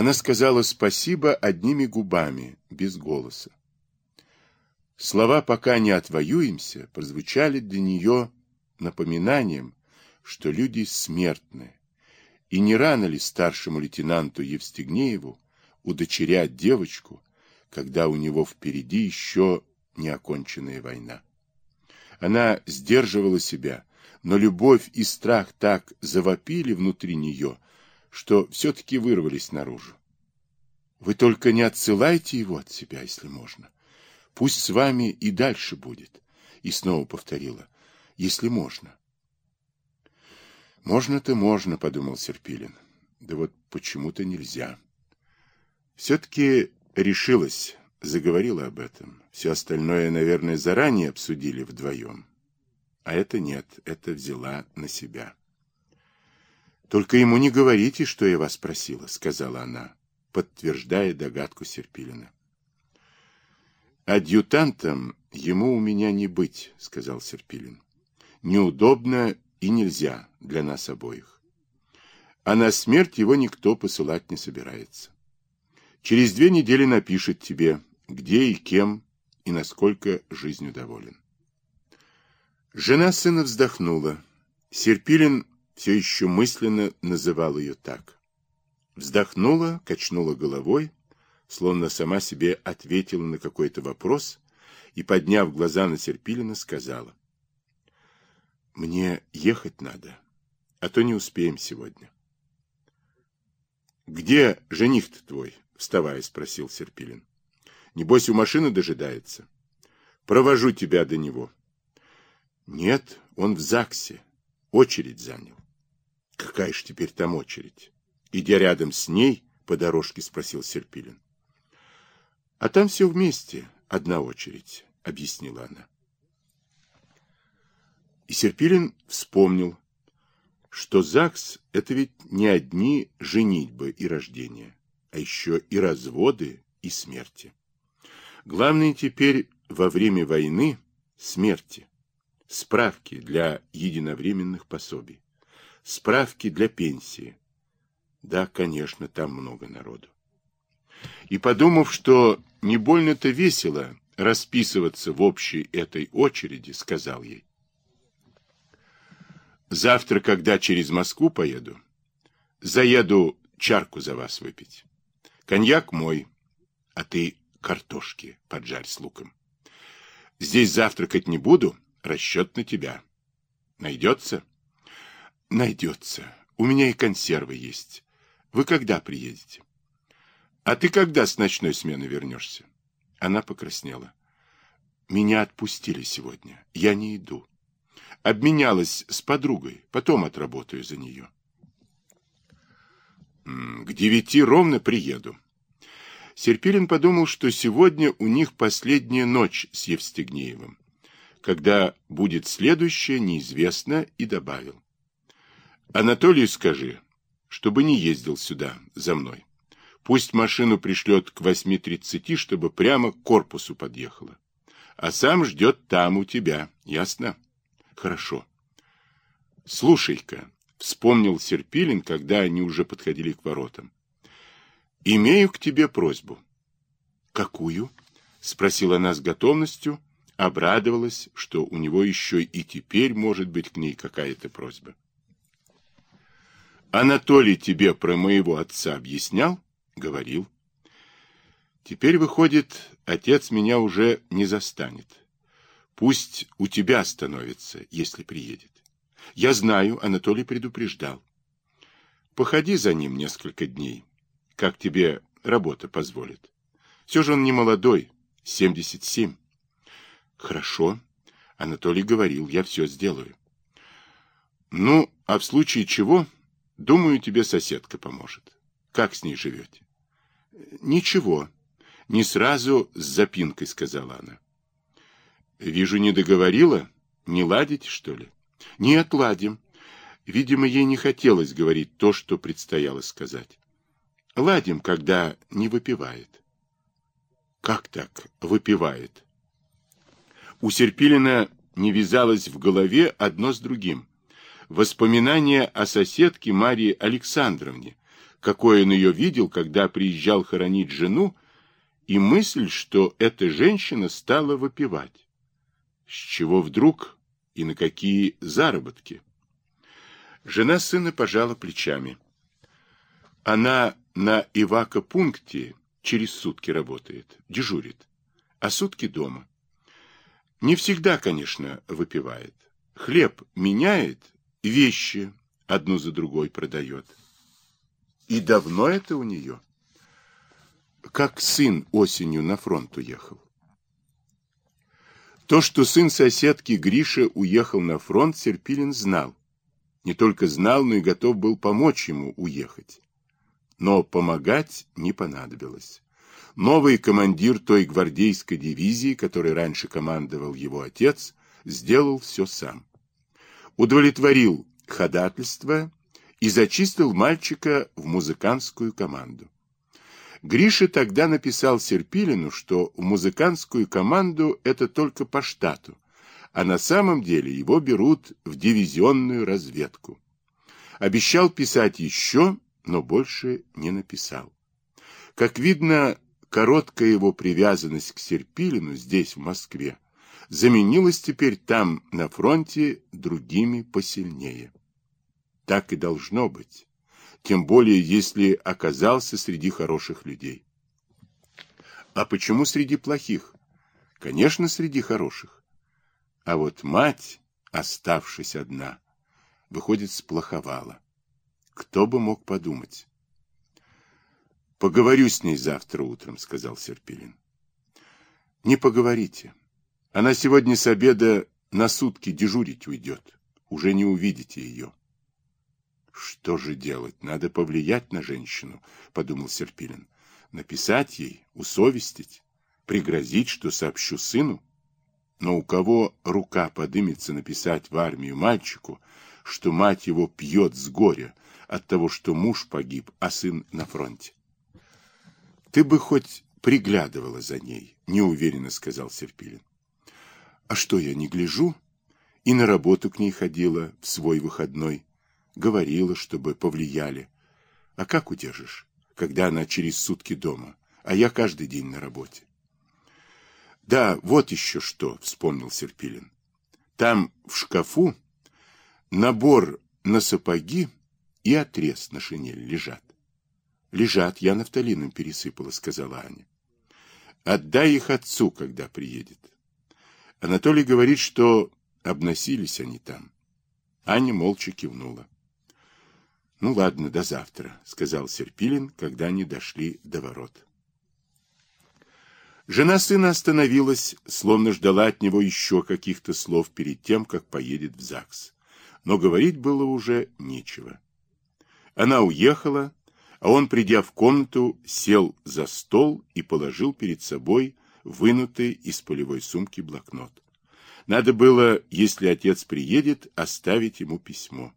Она сказала спасибо одними губами, без голоса. Слова «пока не отвоюемся» прозвучали для нее напоминанием, что люди смертны, и не рано ли старшему лейтенанту Евстигнееву удочерять девочку, когда у него впереди еще неоконченная война. Она сдерживала себя, но любовь и страх так завопили внутри нее, что все-таки вырвались наружу. Вы только не отсылайте его от себя, если можно. Пусть с вами и дальше будет. И снова повторила, если можно. Можно-то можно, подумал Серпилин. Да вот почему-то нельзя. Все-таки решилась, заговорила об этом. Все остальное, наверное, заранее обсудили вдвоем. А это нет, это взяла на себя. «Только ему не говорите, что я вас просила», — сказала она, подтверждая догадку Серпилина. «Адъютантом ему у меня не быть», — сказал Серпилин. «Неудобно и нельзя для нас обоих. А на смерть его никто посылать не собирается. Через две недели напишет тебе, где и кем, и насколько жизнью доволен». Жена сына вздохнула. Серпилин все еще мысленно называл ее так. Вздохнула, качнула головой, словно сама себе ответила на какой-то вопрос и, подняв глаза на Серпилина, сказала. «Мне ехать надо, а то не успеем сегодня». «Где жених-то твой?» — вставая, спросил Серпилин. «Небось, у машины дожидается. Провожу тебя до него». Нет, он в ЗАГСе. Очередь занял. Какая ж теперь там очередь? Идя рядом с ней, по дорожке спросил Серпилин. А там все вместе, одна очередь, объяснила она. И Серпилин вспомнил, что ЗАГС — это ведь не одни женитьбы и рождения, а еще и разводы и смерти. Главное теперь во время войны — смерти справки для единовременных пособий, справки для пенсии. Да, конечно, там много народу. И подумав, что не больно-то весело расписываться в общей этой очереди, сказал ей. Завтра, когда через Москву поеду, заеду чарку за вас выпить. Коньяк мой, а ты картошки поджарь с луком. Здесь завтракать не буду, Расчет на тебя. Найдется? Найдется. У меня и консервы есть. Вы когда приедете? А ты когда с ночной смены вернешься? Она покраснела. Меня отпустили сегодня. Я не иду. Обменялась с подругой. Потом отработаю за нее. К девяти ровно приеду. Серпилин подумал, что сегодня у них последняя ночь с Евстигнеевым. Когда будет следующее, неизвестно, и добавил. Анатолию скажи, чтобы не ездил сюда за мной. Пусть машину пришлет к 8.30, чтобы прямо к корпусу подъехала. А сам ждет там у тебя. Ясно? Хорошо. Слушай-ка, вспомнил Серпилин, когда они уже подходили к воротам. Имею к тебе просьбу. Какую? Спросила она с готовностью, обрадовалась, что у него еще и теперь может быть к ней какая-то просьба. «Анатолий тебе про моего отца объяснял?» «Говорил». «Теперь, выходит, отец меня уже не застанет. Пусть у тебя остановится, если приедет. Я знаю, Анатолий предупреждал. Походи за ним несколько дней, как тебе работа позволит. Все же он не молодой, 77. Хорошо. Анатолий говорил, я все сделаю. Ну, а в случае чего, думаю, тебе соседка поможет. Как с ней живете? Ничего. Не сразу с запинкой, сказала она. Вижу, не договорила? Не ладите, что ли? Нет, ладим. Видимо, ей не хотелось говорить то, что предстояло сказать. Ладим, когда не выпивает. Как так выпивает? У Серпилина не вязалось в голове одно с другим. Воспоминания о соседке Марии Александровне, какой он ее видел, когда приезжал хоронить жену, и мысль, что эта женщина стала выпивать. С чего вдруг и на какие заработки? Жена сына пожала плечами. Она на Ивако-пункте через сутки работает, дежурит, а сутки дома. Не всегда, конечно, выпивает. Хлеб меняет, вещи одну за другой продает. И давно это у нее? Как сын осенью на фронт уехал. То, что сын соседки Гриша уехал на фронт, Серпилин знал. Не только знал, но и готов был помочь ему уехать. Но помогать не понадобилось. Новый командир той гвардейской дивизии, которой раньше командовал его отец, сделал все сам. Удовлетворил ходатайство и зачистил мальчика в музыкантскую команду. Гриша тогда написал Серпилину, что в музыкантскую команду это только по штату, а на самом деле его берут в дивизионную разведку. Обещал писать еще, но больше не написал. Как видно, короткая его привязанность к Серпилину здесь, в Москве, заменилась теперь там, на фронте, другими посильнее. Так и должно быть, тем более, если оказался среди хороших людей. А почему среди плохих? Конечно, среди хороших. А вот мать, оставшись одна, выходит, сплоховала. Кто бы мог подумать? Поговорю с ней завтра утром, сказал Серпилин. Не поговорите. Она сегодня с обеда на сутки дежурить уйдет. Уже не увидите ее. Что же делать? Надо повлиять на женщину, подумал Серпилин. Написать ей, усовестить, пригрозить, что сообщу сыну. Но у кого рука подымется написать в армию мальчику, что мать его пьет с горя от того, что муж погиб, а сын на фронте? Ты бы хоть приглядывала за ней, неуверенно сказал Серпилин. А что я не гляжу? И на работу к ней ходила в свой выходной, говорила, чтобы повлияли. А как удержишь, когда она через сутки дома, а я каждый день на работе? Да, вот еще что, вспомнил Серпилин. Там в шкафу набор на сапоги и отрез на шинель лежат. Лежат, я нафталином пересыпала, сказала Аня. Отдай их отцу, когда приедет. Анатолий говорит, что обносились они там. Аня молча кивнула. Ну ладно, до завтра, сказал Серпилин, когда они дошли до ворот. Жена сына остановилась, словно ждала от него еще каких-то слов перед тем, как поедет в ЗАГС. Но говорить было уже нечего. Она уехала, а он, придя в комнату, сел за стол и положил перед собой вынутый из полевой сумки блокнот. Надо было, если отец приедет, оставить ему письмо.